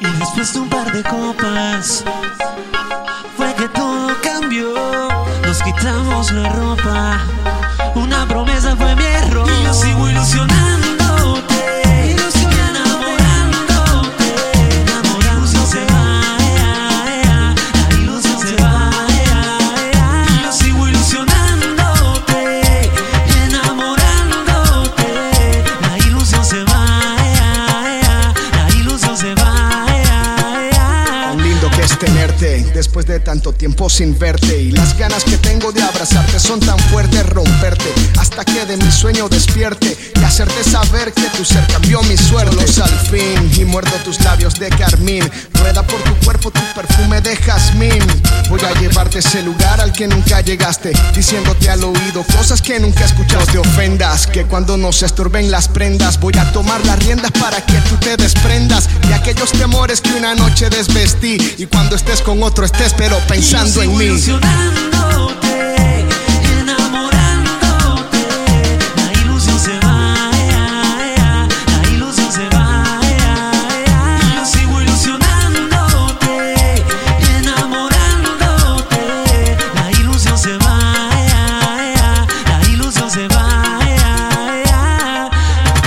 Y después de un par de copas, fue que todo cambió. Nos quitamos la ropa, después de tanto tiempo sin verte. Y las ganas que tengo de abrazarte son tan fuertes romperte. Hasta que de mi sueño despierte y hacerte saber que tu ser cambió mi suerte tus labios de carmín. Rueda por tu cuerpo tu perfume de jazmín. Voy a llevarte a ese lugar al que nunca llegaste diciéndote al oído cosas que nunca escuchaste. No te ofendas que cuando nos estorben las prendas voy a tomar las riendas para que tú te desprendas de aquellos temores que una noche desvestí. Y cuando estés con otro estés pero pensando Y en mí